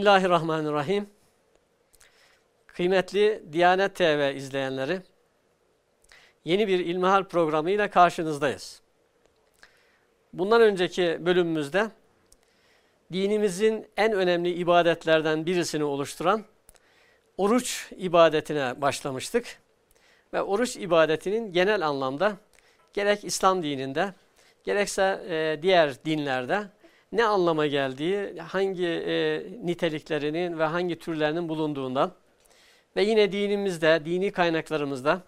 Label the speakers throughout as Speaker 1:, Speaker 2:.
Speaker 1: Bismillahirrahmanirrahim. Kıymetli Diyanet TV izleyenleri, yeni bir İlmihal programıyla karşınızdayız. Bundan önceki bölümümüzde dinimizin en önemli ibadetlerden birisini oluşturan oruç ibadetine başlamıştık. Ve oruç ibadetinin genel anlamda gerek İslam dininde gerekse e, diğer dinlerde ne anlama geldiği, hangi e, niteliklerinin ve hangi türlerinin bulunduğundan ve yine dinimizde, dini kaynaklarımızda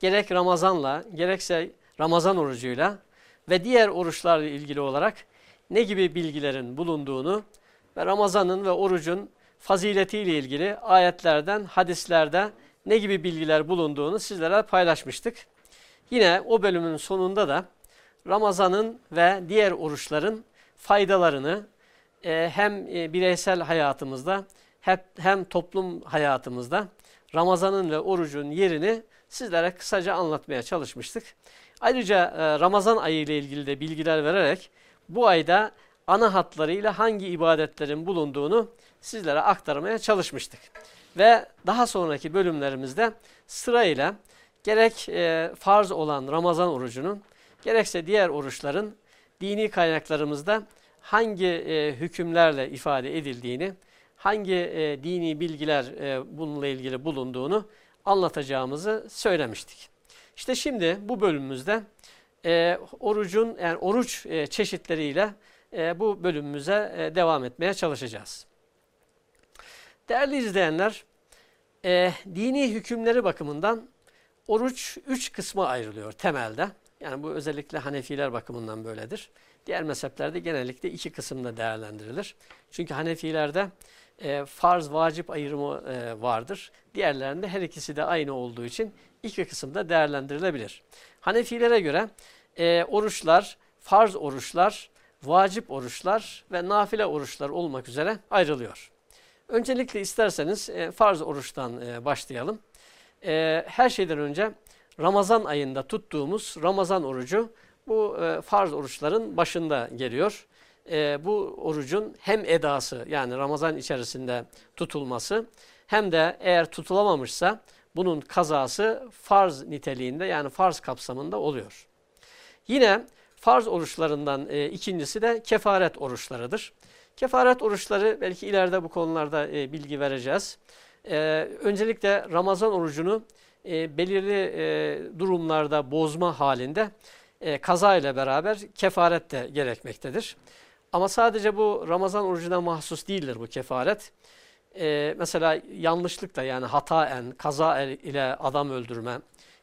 Speaker 1: gerek Ramazan'la, gerekse Ramazan orucuyla ve diğer oruçlarla ilgili olarak ne gibi bilgilerin bulunduğunu ve Ramazan'ın ve orucun faziletiyle ilgili ayetlerden, hadislerde ne gibi bilgiler bulunduğunu sizlere paylaşmıştık. Yine o bölümün sonunda da Ramazan'ın ve diğer oruçların faydalarını e, hem e, bireysel hayatımızda hep, hem toplum hayatımızda Ramazan'ın ve orucun yerini sizlere kısaca anlatmaya çalışmıştık. Ayrıca e, Ramazan ayı ile ilgili de bilgiler vererek bu ayda ana hatlarıyla hangi ibadetlerin bulunduğunu sizlere aktarmaya çalışmıştık. Ve daha sonraki bölümlerimizde sırayla gerek e, farz olan Ramazan orucunun gerekse diğer oruçların dini kaynaklarımızda hangi e, hükümlerle ifade edildiğini, hangi e, dini bilgiler e, bununla ilgili bulunduğunu anlatacağımızı söylemiştik. İşte şimdi bu bölümümüzde e, orucun yani oruç e, çeşitleriyle e, bu bölümümüze e, devam etmeye çalışacağız. Değerli izleyenler, e, dini hükümleri bakımından oruç üç kısma ayrılıyor temelde. Yani bu özellikle Hanefiler bakımından böyledir. Diğer mezheplerde genellikle iki kısımda değerlendirilir. Çünkü Hanefilerde e, farz vacip ayrımı e, vardır. Diğerlerinde her ikisi de aynı olduğu için iki kısımda değerlendirilebilir. Hanefilere göre e, oruçlar, farz oruçlar, vacip oruçlar ve nafile oruçlar olmak üzere ayrılıyor. Öncelikle isterseniz e, farz oruçtan e, başlayalım. E, her şeyden önce Ramazan ayında tuttuğumuz Ramazan orucu bu e, farz oruçların başında geliyor. E, bu orucun hem edası yani Ramazan içerisinde tutulması hem de eğer tutulamamışsa bunun kazası farz niteliğinde yani farz kapsamında oluyor. Yine farz oruçlarından e, ikincisi de kefaret oruçlarıdır. Kefaret oruçları belki ileride bu konularda e, bilgi vereceğiz. E, öncelikle Ramazan orucunu e, belirli e, durumlarda bozma halinde e, kaza ile beraber kefaret de gerekmektedir. Ama sadece bu Ramazan orucuna mahsus değildir bu kefaret. E, mesela yanlışlıkla yani hataen, kaza ile adam öldürme,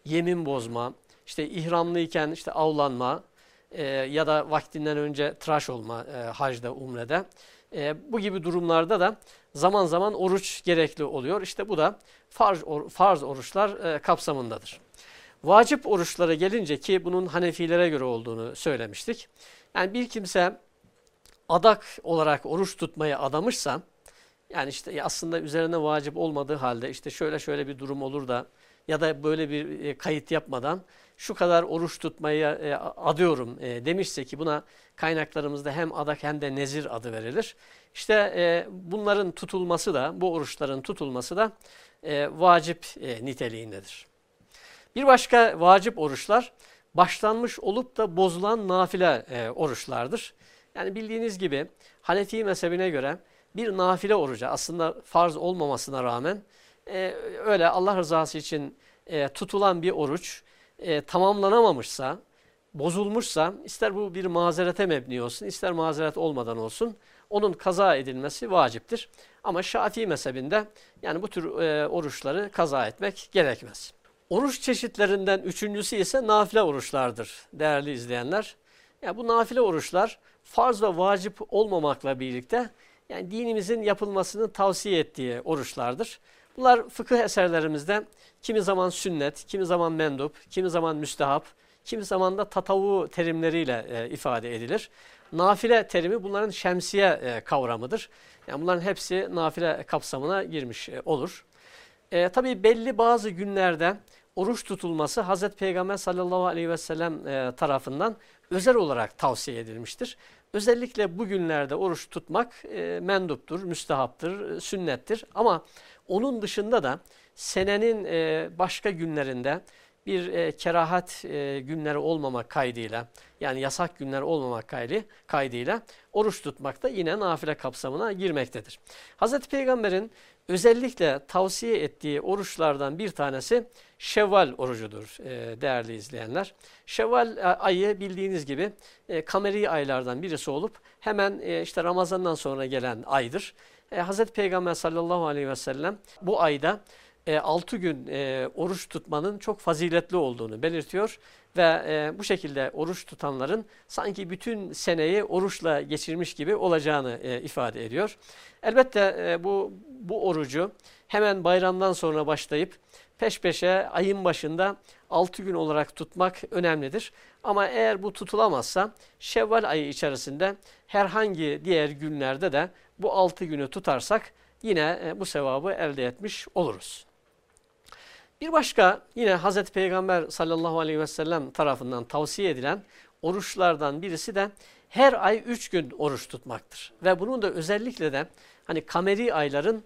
Speaker 1: yemin bozma, işte ihramlıyken işte avlanma e, ya da vaktinden önce tıraş olma e, hacda, umrede. E, bu gibi durumlarda da zaman zaman oruç gerekli oluyor. İşte bu da farz, or, farz oruçlar e, kapsamındadır. Vacip oruçlara gelince ki bunun Hanefilere göre olduğunu söylemiştik. Yani bir kimse adak olarak oruç tutmayı adamışsa, yani işte aslında üzerine vacip olmadığı halde işte şöyle şöyle bir durum olur da ya da böyle bir e, kayıt yapmadan şu kadar oruç tutmayı e, adıyorum e, demişse ki buna kaynaklarımızda hem adak hem de nezir adı verilir. İşte e, bunların tutulması da bu oruçların tutulması da e, vacip e, niteliğindedir. Bir başka vacip oruçlar başlanmış olup da bozulan nafile e, oruçlardır. Yani bildiğiniz gibi Hanefi mezhebine göre bir nafile oruca aslında farz olmamasına rağmen e, öyle Allah rızası için e, tutulan bir oruç e, tamamlanamamışsa, bozulmuşsa ister bu bir mazerete mebni olsun ister mazeret olmadan olsun onun kaza edilmesi vaciptir. Ama Şafii mezhebinde yani bu tür e, oruçları kaza etmek gerekmez. Oruç çeşitlerinden üçüncüsü ise nafile oruçlardır değerli izleyenler. Yani bu nafile oruçlar farz ve vacip olmamakla birlikte yani dinimizin yapılmasını tavsiye ettiği oruçlardır. Bunlar fıkıh eserlerimizde kimi zaman sünnet, kimi zaman mendup, kimi zaman müstehap, kimi zaman da tatavu terimleriyle e, ifade edilir. Nafile terimi bunların şemsiye e, kavramıdır. Yani bunların hepsi nafile kapsamına girmiş e, olur. E, Tabi belli bazı günlerde oruç tutulması Hazreti Peygamber sallallahu aleyhi ve sellem e, tarafından özel olarak tavsiye edilmiştir. Özellikle bugünlerde oruç tutmak e, menduptur, müstehaptır, sünnettir. Ama onun dışında da senenin e, başka günlerinde bir e, kerahat e, günleri olmamak kaydıyla yani yasak günler olmamak kaydı, kaydıyla oruç tutmak da yine nafile kapsamına girmektedir. Hz. Peygamber'in özellikle tavsiye ettiği oruçlardan bir tanesi Şevval orucudur e, değerli izleyenler. Şevval e, ayı bildiğiniz gibi e, kameri aylardan birisi olup hemen e, işte Ramazan'dan sonra gelen aydır. E, Hz. Peygamber sallallahu aleyhi ve sellem bu ayda e, 6 gün e, oruç tutmanın çok faziletli olduğunu belirtiyor ve e, bu şekilde oruç tutanların sanki bütün seneyi oruçla geçirmiş gibi olacağını e, ifade ediyor. Elbette e, bu bu orucu hemen bayramdan sonra başlayıp peş peşe ayın başında 6 gün olarak tutmak önemlidir. Ama eğer bu tutulamazsa Şevval ayı içerisinde herhangi diğer günlerde de bu 6 günü tutarsak yine e, bu sevabı elde etmiş oluruz. Bir başka yine Hazreti Peygamber sallallahu aleyhi ve sellem tarafından tavsiye edilen oruçlardan birisi de her ay 3 gün oruç tutmaktır. Ve bunun da özellikle de hani kameri ayların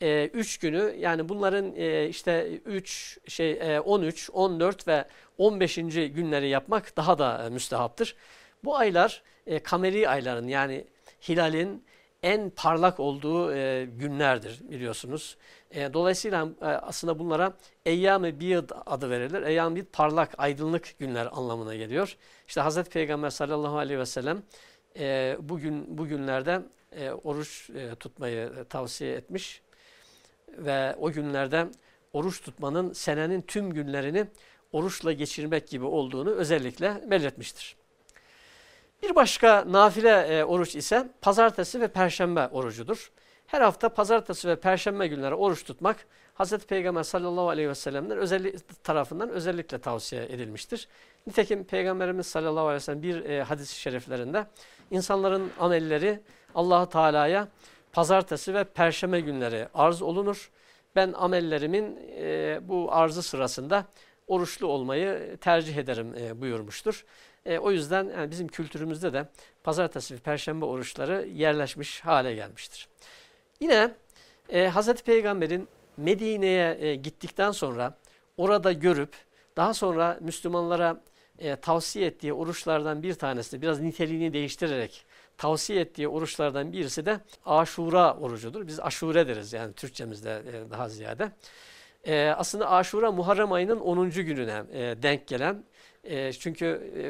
Speaker 1: 3 e, günü yani bunların e, işte 3 şey e, 13, 14 ve 15. günleri yapmak daha da e, müstehaptır. Bu aylar e, kameri ayların yani hilalin en parlak olduğu e, günlerdir biliyorsunuz. E, dolayısıyla e, aslında bunlara Eyyam-ı Biyad adı verilir. Eyyam-ı Biyad parlak, aydınlık günler anlamına geliyor. İşte Hazreti Peygamber sallallahu aleyhi ve sellem e, bugün bugünlerde e, oruç e, tutmayı tavsiye etmiş ve o günlerde oruç tutmanın senenin tüm günlerini oruçla geçirmek gibi olduğunu özellikle belirtmiştir. Bir başka nafile e, oruç ise pazartesi ve perşembe orucudur. Her hafta pazartesi ve perşembe günleri oruç tutmak Hz. Peygamber sallallahu aleyhi ve sellem'den özellik, tarafından özellikle tavsiye edilmiştir. Nitekim Peygamberimiz sallallahu aleyhi ve sellem bir e, hadis-i şeriflerinde insanların amelleri allah Teala'ya pazartesi ve perşembe günleri arz olunur. Ben amellerimin e, bu arzı sırasında oruçlu olmayı tercih ederim e, buyurmuştur. E, o yüzden yani bizim kültürümüzde de pazartesi ve perşembe oruçları yerleşmiş hale gelmiştir. Yine e, Hz. Peygamber'in Medine'ye e, gittikten sonra orada görüp daha sonra Müslümanlara e, tavsiye ettiği oruçlardan bir tanesi biraz niteliğini değiştirerek tavsiye ettiği oruçlardan birisi de aşura orucudur. Biz aşure deriz yani Türkçemizde e, daha ziyade. E, aslında aşura Muharrem ayının 10. gününe e, denk gelen e, çünkü e,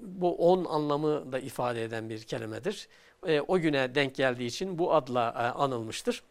Speaker 1: bu 10 anlamı da ifade eden bir kelimedir. E, o güne denk geldiği için bu adla e, anılmıştır.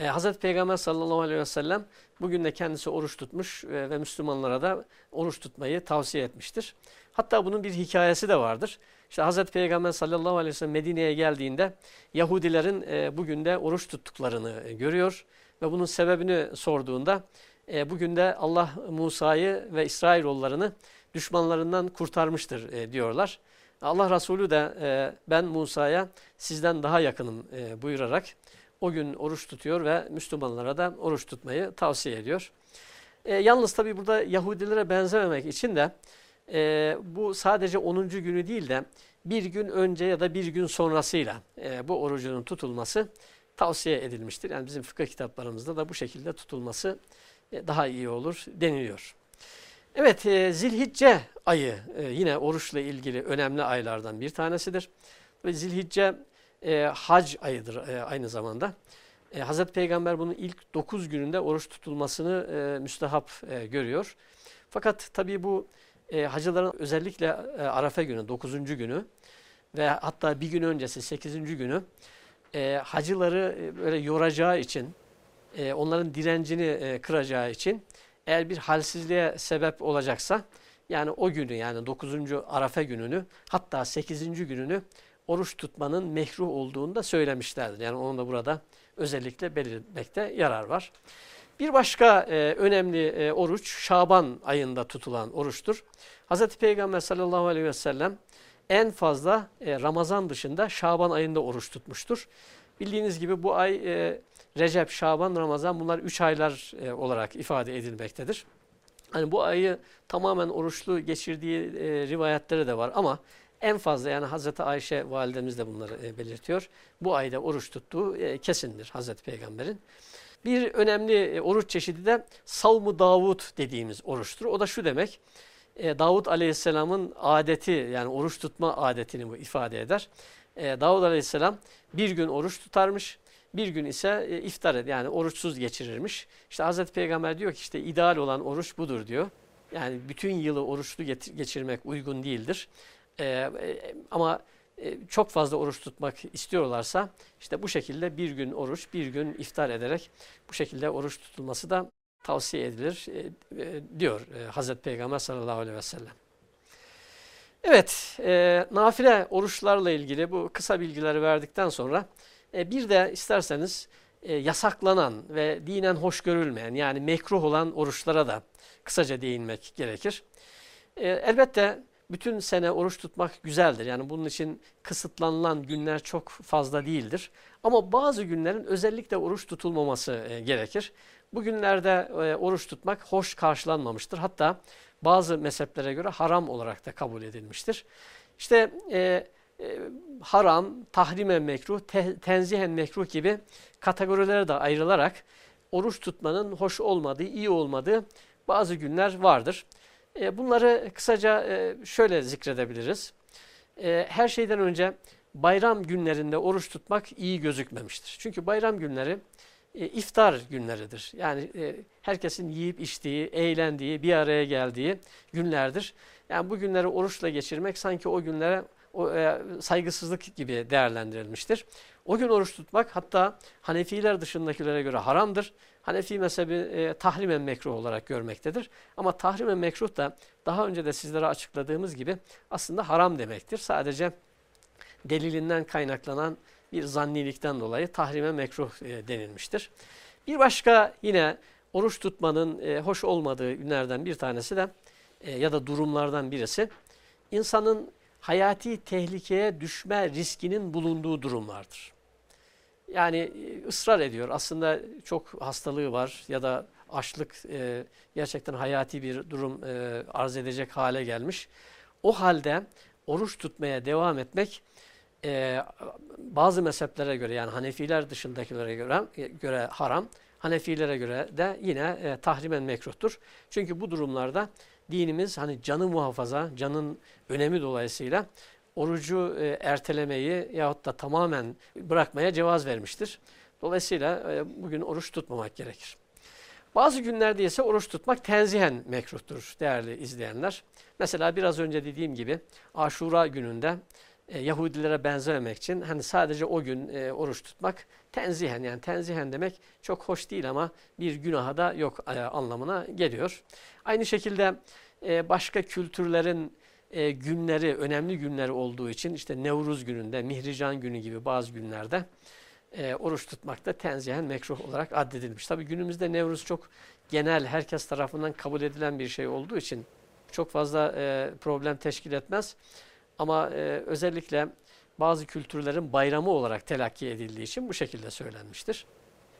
Speaker 1: E, Hazreti Peygamber sallallahu aleyhi ve sellem bugün de kendisi oruç tutmuş e, ve Müslümanlara da oruç tutmayı tavsiye etmiştir. Hatta bunun bir hikayesi de vardır. İşte Hazreti Peygamber sallallahu aleyhi ve sellem Medine'ye geldiğinde Yahudilerin e, bugün de oruç tuttuklarını e, görüyor ve bunun sebebini sorduğunda e, bugün de Allah Musa'yı ve İsrailoğullarını düşmanlarından kurtarmıştır e, diyorlar. Allah Resulü de e, ben Musa'ya sizden daha yakınım e, buyurarak o gün oruç tutuyor ve Müslümanlara da oruç tutmayı tavsiye ediyor. E, yalnız tabi burada Yahudilere benzememek için de e, bu sadece 10. günü değil de bir gün önce ya da bir gün sonrasıyla e, bu orucunun tutulması tavsiye edilmiştir. Yani bizim fıkıh kitaplarımızda da bu şekilde tutulması daha iyi olur deniliyor. Evet e, Zilhicce ayı e, yine oruçla ilgili önemli aylardan bir tanesidir. Ve Zilhicce e, hac ayıdır e, aynı zamanda. E, Hazreti Peygamber bunun ilk 9 gününde oruç tutulmasını e, müstehap e, görüyor. Fakat tabii bu e, hacıların özellikle e, Arafa günü 9. günü ve hatta bir gün öncesi 8. günü e, hacıları e, böyle yoracağı için e, onların direncini e, kıracağı için eğer bir halsizliğe sebep olacaksa yani o günü yani 9. Arafa gününü hatta 8. gününü oruç tutmanın mehruh olduğunu da söylemişlerdir. Yani onu da burada özellikle belirtmekte yarar var. Bir başka e, önemli e, oruç Şaban ayında tutulan oruçtur. Hz. Peygamber sallallahu aleyhi ve sellem en fazla e, Ramazan dışında Şaban ayında oruç tutmuştur. Bildiğiniz gibi bu ay e, Recep, Şaban, Ramazan bunlar üç aylar e, olarak ifade edilmektedir. Hani bu ayı tamamen oruçlu geçirdiği e, rivayetleri de var ama en fazla yani Hazreti Ayşe validemiz de bunları e, belirtiyor. Bu ayda oruç tuttuğu e, kesindir Hazreti Peygamber'in. Bir önemli e, oruç çeşidi de Savmu Davud dediğimiz oruçtur. O da şu demek, e, Davud Aleyhisselam'ın adeti yani oruç tutma adetini bu ifade eder. E, Davud Aleyhisselam bir gün oruç tutarmış, bir gün ise e, iftar ed yani oruçsuz geçirirmiş. İşte Hazreti Peygamber diyor ki işte ideal olan oruç budur diyor. Yani bütün yılı oruçlu geçirmek uygun değildir. E, e, ama e, çok fazla oruç tutmak istiyorlarsa işte bu şekilde bir gün oruç, bir gün iftar ederek bu şekilde oruç tutulması da tavsiye edilir diyor Hazreti Peygamber sallallahu aleyhi ve sellem. Evet, e, nafile oruçlarla ilgili bu kısa bilgileri verdikten sonra e, bir de isterseniz e, yasaklanan ve dinen hoş görülmeyen yani mekruh olan oruçlara da kısaca değinmek gerekir. E, elbette bütün sene oruç tutmak güzeldir. Yani bunun için kısıtlanılan günler çok fazla değildir. Ama bazı günlerin özellikle oruç tutulmaması gerekir. Bu günlerde oruç tutmak hoş karşılanmamıştır. Hatta bazı mezheplere göre haram olarak da kabul edilmiştir. İşte e, e, haram, tahrimen mekruh, te, tenzihen mekruh gibi kategorilere de ayrılarak oruç tutmanın hoş olmadığı, iyi olmadığı bazı günler vardır. E, bunları kısaca e, şöyle zikredebiliriz. Her şeyden önce bayram günlerinde oruç tutmak iyi gözükmemiştir. Çünkü bayram günleri iftar günleridir. Yani herkesin yiyip içtiği, eğlendiği, bir araya geldiği günlerdir. Yani bu günleri oruçla geçirmek sanki o günlere o, saygısızlık gibi değerlendirilmiştir. O gün oruç tutmak hatta Hanefiler dışındakilere göre haramdır. Hanefi mezhebi e, tahrimen mekruh olarak görmektedir. Ama tahrimen mekruh da daha önce de sizlere açıkladığımız gibi aslında haram demektir. Sadece delilinden kaynaklanan bir zannilikten dolayı tahrime mekruh e, denilmiştir. Bir başka yine oruç tutmanın e, hoş olmadığı günlerden bir tanesi de e, ya da durumlardan birisi insanın hayati tehlikeye düşme riskinin bulunduğu durumlardır. Yani e, ısrar ediyor. Aslında çok hastalığı var ya da açlık e, gerçekten hayati bir durum e, arz edecek hale gelmiş. O halde oruç tutmaya devam etmek e, bazı mezheplere göre yani Hanefiler dışındakilere göre, göre haram, Hanefilere göre de yine e, tahrimen mekruhtur. Çünkü bu durumlarda dinimiz hani canı muhafaza, canın önemi dolayısıyla orucu e, ertelemeyi yahut da tamamen bırakmaya cevaz vermiştir. Dolayısıyla e, bugün oruç tutmamak gerekir. Bazı günlerde ise oruç tutmak tenzihen mekruhtur değerli izleyenler. Mesela biraz önce dediğim gibi Aşura gününde e, Yahudilere benzememek için hani sadece o gün e, oruç tutmak tenzihen yani tenzihen demek çok hoş değil ama bir günaha da yok e, anlamına geliyor. Aynı şekilde e, başka kültürlerin e, günleri, önemli günleri olduğu için işte Nevruz gününde, Mihrican günü gibi bazı günlerde e, oruç tutmak da tenzihen mekruh olarak addedilmiş. Tabi günümüzde Nevruz çok genel, herkes tarafından kabul edilen bir şey olduğu için çok fazla e, problem teşkil etmez. Ama e, özellikle bazı kültürlerin bayramı olarak telakki edildiği için bu şekilde söylenmiştir.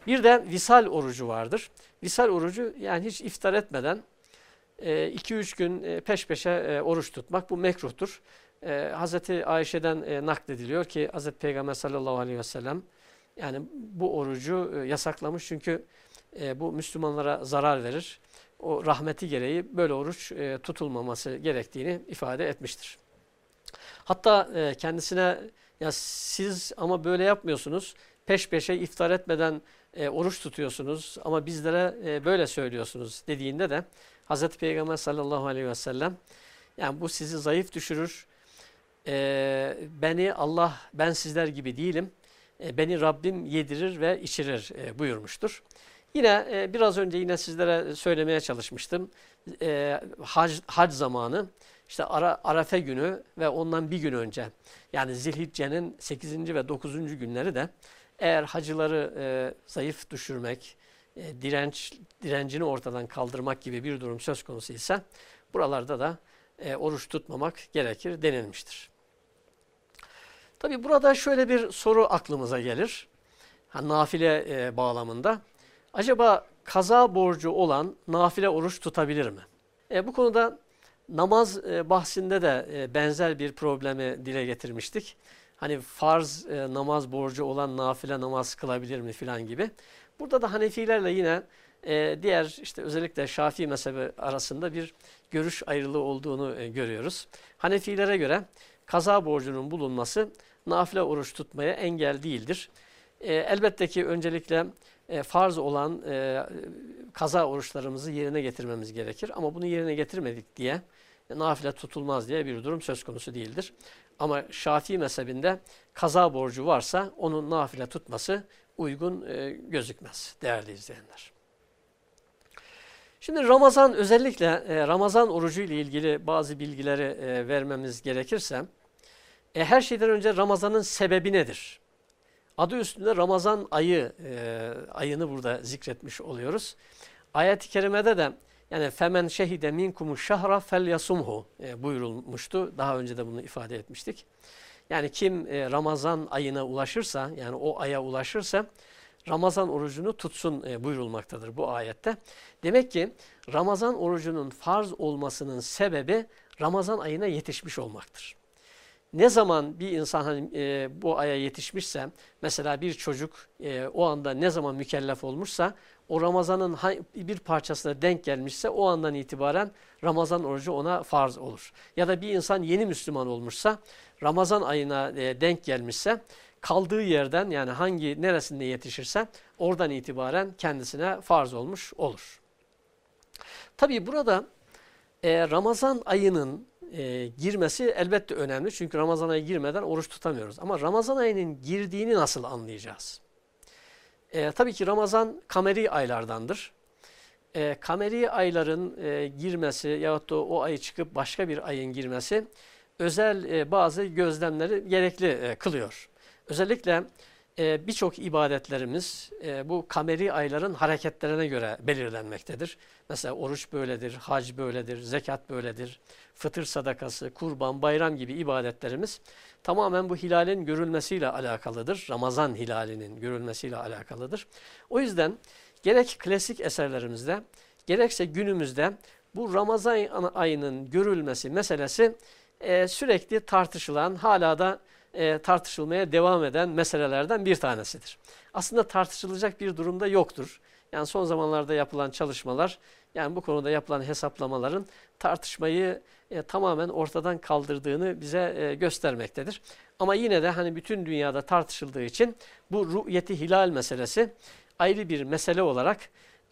Speaker 1: Bir de visal orucu vardır. Visal orucu yani hiç iftar etmeden 2-3 e, gün e, peş peşe e, oruç tutmak bu mekruhtur. Hazreti Ayşe'den naklediliyor ki Hazreti Peygamber sallallahu aleyhi ve sellem yani bu orucu yasaklamış çünkü bu Müslümanlara zarar verir. O rahmeti gereği böyle oruç tutulmaması gerektiğini ifade etmiştir. Hatta kendisine ya siz ama böyle yapmıyorsunuz. Peş peşe iftar etmeden oruç tutuyorsunuz ama bizlere böyle söylüyorsunuz dediğinde de Hazreti Peygamber sallallahu aleyhi ve sellem yani bu sizi zayıf düşürür. Ee, beni Allah ben sizler gibi değilim. Ee, beni Rabbim yedirir ve içirir e, buyurmuştur. Yine e, biraz önce yine sizlere söylemeye çalışmıştım. E, hac, hac zamanı işte Ara, Arafe günü ve ondan bir gün önce yani Zilhicce'nin 8. ve 9. günleri de eğer hacıları e, zayıf düşürmek, e, direnç direncini ortadan kaldırmak gibi bir durum söz konusu ise buralarda da e, oruç tutmamak gerekir denilmiştir. Tabi burada şöyle bir soru aklımıza gelir. Ha, nafile e, bağlamında. Acaba kaza borcu olan nafile oruç tutabilir mi? E, bu konuda namaz e, bahsinde de e, benzer bir problemi dile getirmiştik. Hani farz e, namaz borcu olan nafile namaz kılabilir mi filan gibi. Burada da Hanefilerle yine diğer işte özellikle Şafii mezhebi arasında bir görüş ayrılığı olduğunu görüyoruz. Hanefilere göre kaza borcunun bulunması nafile oruç tutmaya engel değildir. E, elbette ki öncelikle farz olan kaza oruçlarımızı yerine getirmemiz gerekir. Ama bunu yerine getirmedik diye nafile tutulmaz diye bir durum söz konusu değildir. Ama Şafii mezhebinde kaza borcu varsa onun nafile tutması uygun e, gözükmez değerli izleyenler. Şimdi Ramazan özellikle e, Ramazan orucu ile ilgili bazı bilgileri e, vermemiz gerekirse e, her şeyden önce Ramazan'ın sebebi nedir? Adı üstünde Ramazan ayı e, ayını burada zikretmiş oluyoruz. Ayet-i kerimede de yani femen şehide minkumu şahra fel yasumhu e, buyurulmuştu. Daha önce de bunu ifade etmiştik. Yani kim e, Ramazan ayına ulaşırsa yani o aya ulaşırsa Ramazan orucunu tutsun e, buyurulmaktadır bu ayette. Demek ki Ramazan orucunun farz olmasının sebebi Ramazan ayına yetişmiş olmaktır. Ne zaman bir insan hani, e, bu aya yetişmişse, mesela bir çocuk e, o anda ne zaman mükellef olmuşsa, o Ramazan'ın bir parçasına denk gelmişse o andan itibaren Ramazan orucu ona farz olur. Ya da bir insan yeni Müslüman olmuşsa, Ramazan ayına e, denk gelmişse, kaldığı yerden yani hangi neresinde yetişirse oradan itibaren kendisine farz olmuş olur. Tabi burada e, Ramazan ayının e, girmesi elbette önemli. Çünkü Ramazan ayı girmeden oruç tutamıyoruz. Ama Ramazan ayının girdiğini nasıl anlayacağız? E, tabii ki Ramazan kameri aylardandır. E, kameri ayların e, girmesi yahut da o ayı çıkıp başka bir ayın girmesi özel e, bazı gözlemleri gerekli e, kılıyor. Özellikle e, birçok ibadetlerimiz e, bu kameri ayların hareketlerine göre belirlenmektedir. Mesela oruç böyledir, hac böyledir, zekat böyledir, fıtır sadakası, kurban, bayram gibi ibadetlerimiz tamamen bu hilalin görülmesiyle alakalıdır. Ramazan hilalinin görülmesiyle alakalıdır. O yüzden gerek klasik eserlerimizde gerekse günümüzde bu Ramazan ayının görülmesi meselesi e, sürekli tartışılan, hala da e, tartışılmaya devam eden meselelerden bir tanesidir. Aslında tartışılacak bir durumda yoktur. Yani son zamanlarda yapılan çalışmalar, yani bu konuda yapılan hesaplamaların tartışmayı e, tamamen ortadan kaldırdığını bize e, göstermektedir. Ama yine de hani bütün dünyada tartışıldığı için bu ru'yeti hilal meselesi ayrı bir mesele olarak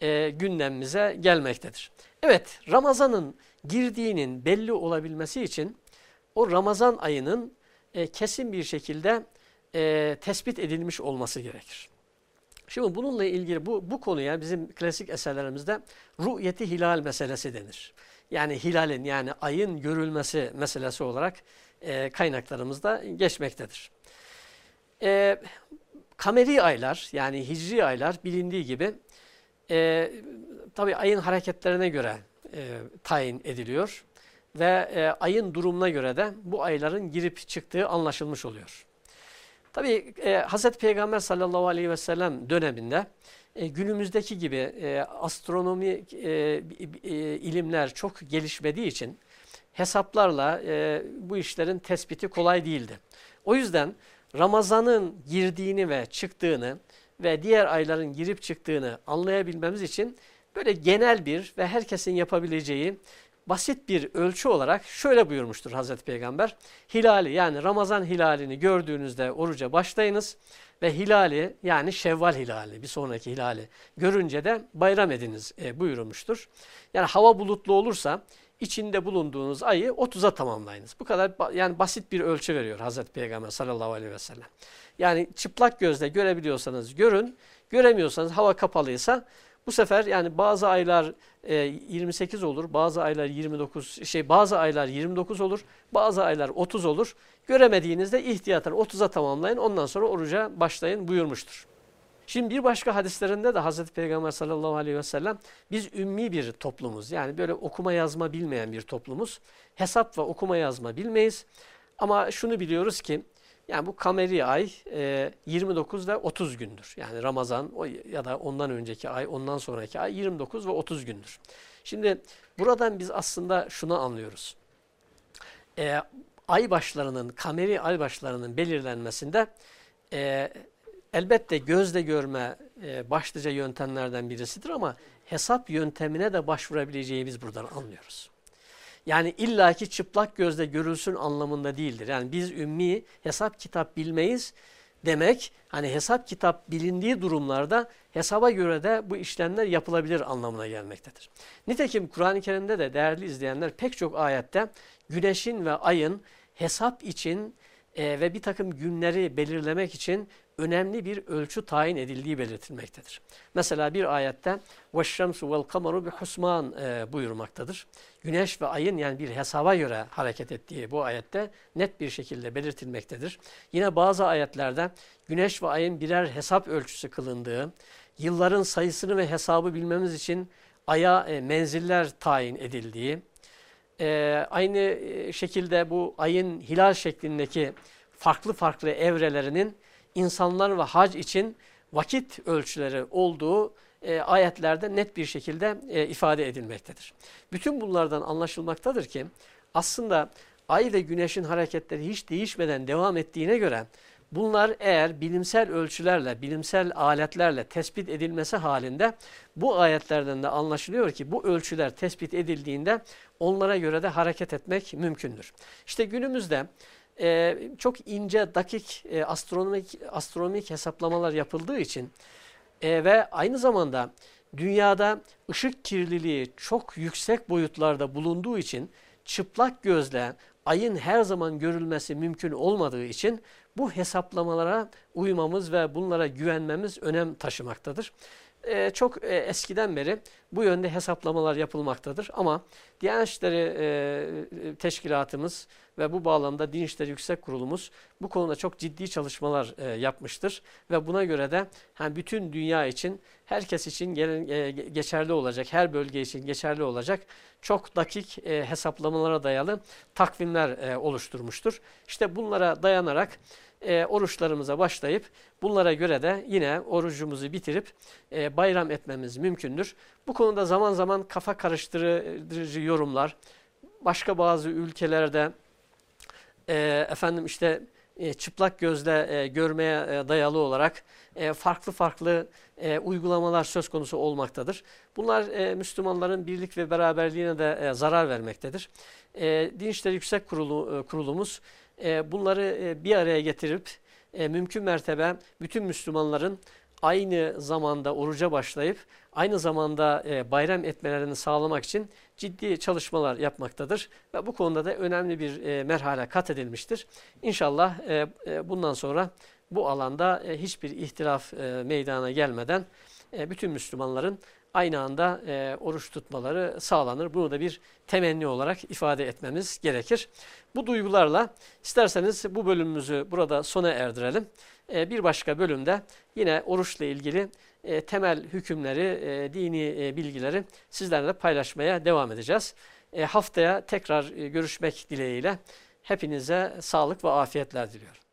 Speaker 1: e, gündemimize gelmektedir. Evet, Ramazan'ın girdiğinin belli olabilmesi için o Ramazan ayının e, kesin bir şekilde e, tespit edilmiş olması gerekir. Şimdi bununla ilgili bu, bu konuya bizim klasik eserlerimizde ru'yeti hilal meselesi denir. Yani hilalin yani ayın görülmesi meselesi olarak e, kaynaklarımızda geçmektedir. E, kameri aylar yani hicri aylar bilindiği gibi e, tabi ayın hareketlerine göre e, tayin ediliyor ve e, ayın durumuna göre de bu ayların girip çıktığı anlaşılmış oluyor. Tabi e, Hz. Peygamber sallallahu aleyhi ve sellem döneminde e, günümüzdeki gibi e, astronomi e, e, ilimler çok gelişmediği için hesaplarla e, bu işlerin tespiti kolay değildi. O yüzden Ramazan'ın girdiğini ve çıktığını ve diğer ayların girip çıktığını anlayabilmemiz için böyle genel bir ve herkesin yapabileceği basit bir ölçü olarak şöyle buyurmuştur Hazreti Peygamber. Hilali yani Ramazan hilalini gördüğünüzde oruca başlayınız ve hilali yani Şevval hilali bir sonraki hilali görünce de bayram ediniz e, buyurmuştur. Yani hava bulutlu olursa içinde bulunduğunuz ayı 30'a tamamlayınız. Bu kadar yani basit bir ölçü veriyor Hazreti Peygamber sallallahu aleyhi ve sellem. Yani çıplak gözle görebiliyorsanız görün, göremiyorsanız hava kapalıysa bu sefer yani bazı aylar e, 28 olur, bazı aylar 29 şey bazı aylar 29 olur, bazı aylar 30 olur. Göremediğinizde ihtiyaten 30'a tamamlayın. Ondan sonra oruca başlayın buyurmuştur. Şimdi bir başka hadislerinde de Hazreti Peygamber sallallahu aleyhi ve sellem biz ümmi bir toplumuz. Yani böyle okuma yazma bilmeyen bir toplumuz. Hesap ve okuma yazma bilmeyiz. Ama şunu biliyoruz ki Yani bu kameri ay e, 29 ve 30 gündür. Yani Ramazan o, ya da ondan önceki ay, ondan sonraki ay 29 ve 30 gündür. Şimdi buradan biz aslında şunu anlıyoruz. E, ay başlarının, kameri ay başlarının belirlenmesinde e, elbette gözle görme e, başlıca yöntemlerden birisidir ama hesap yöntemine de başvurabileceğimiz buradan anlıyoruz. Yani illaki çıplak gözle görülsün anlamında değildir. Yani biz ümmi hesap kitap bilmeyiz demek hani hesap kitap bilindiği durumlarda hesaba göre de bu işlemler yapılabilir anlamına gelmektedir. Nitekim Kur'an-ı Kerim'de de değerli izleyenler pek çok ayette güneşin ve ayın hesap için e, ve bir takım günleri belirlemek için önemli bir ölçü tayin edildiği belirtilmektedir. Mesela bir ayette وَالشَّمْسُ وَالْقَمَرُ بِحُسْمَانِ e, buyurmaktadır. Güneş ve ayın yani bir hesaba göre hareket ettiği bu ayette net bir şekilde belirtilmektedir. Yine bazı ayetlerde güneş ve ayın birer hesap ölçüsü kılındığı, yılların sayısını ve hesabı bilmemiz için aya e, menziller tayin edildiği, e, aynı e, şekilde bu ayın hilal şeklindeki farklı farklı evrelerinin insanlar ve hac için vakit ölçüleri olduğu e, ayetlerde net bir şekilde e, ifade edilmektedir. Bütün bunlardan anlaşılmaktadır ki aslında ay ve güneşin hareketleri hiç değişmeden devam ettiğine göre bunlar eğer bilimsel ölçülerle, bilimsel aletlerle tespit edilmesi halinde bu ayetlerden de anlaşılıyor ki bu ölçüler tespit edildiğinde onlara göre de hareket etmek mümkündür. İşte günümüzde e, çok ince, dakik e, astronomik, astronomik hesaplamalar yapıldığı için e, ve aynı zamanda dünyada ışık kirliliği çok yüksek boyutlarda bulunduğu için çıplak gözle ayın her zaman görülmesi mümkün olmadığı için bu hesaplamalara uymamız ve bunlara güvenmemiz önem taşımaktadır e, çok e, eskiden beri bu yönde hesaplamalar yapılmaktadır. Ama Diyanet İşleri e, Teşkilatımız ve bu bağlamda Din İşleri Yüksek Kurulumuz bu konuda çok ciddi çalışmalar e, yapmıştır. Ve buna göre de yani bütün dünya için, herkes için gelen, e, geçerli olacak, her bölge için geçerli olacak çok dakik e, hesaplamalara dayalı takvimler e, oluşturmuştur. İşte bunlara dayanarak e, oruçlarımıza başlayıp bunlara göre de yine orucumuzu bitirip e, bayram etmemiz mümkündür. Bu konuda zaman zaman kafa karıştırıcı yorumlar, başka bazı ülkelerde e, efendim işte e, çıplak gözle e, görmeye e, dayalı olarak e, farklı farklı e, uygulamalar söz konusu olmaktadır. Bunlar e, Müslümanların birlik ve beraberliğine de e, zarar vermektedir. E, Din İşleri Yüksek Kurulu, e, Kurulumuz e, bunları e, bir araya getirip e, mümkün mertebe bütün Müslümanların aynı zamanda oruca başlayıp aynı zamanda bayram etmelerini sağlamak için ciddi çalışmalar yapmaktadır. Ve bu konuda da önemli bir merhale kat edilmiştir. İnşallah bundan sonra bu alanda hiçbir ihtilaf meydana gelmeden bütün Müslümanların aynı anda e, oruç tutmaları sağlanır. Bunu da bir temenni olarak ifade etmemiz gerekir. Bu duygularla isterseniz bu bölümümüzü burada sona erdirelim. E, bir başka bölümde yine oruçla ilgili e, temel hükümleri, e, dini e, bilgileri sizlerle paylaşmaya devam edeceğiz. E, haftaya tekrar e, görüşmek dileğiyle hepinize sağlık ve afiyetler diliyorum.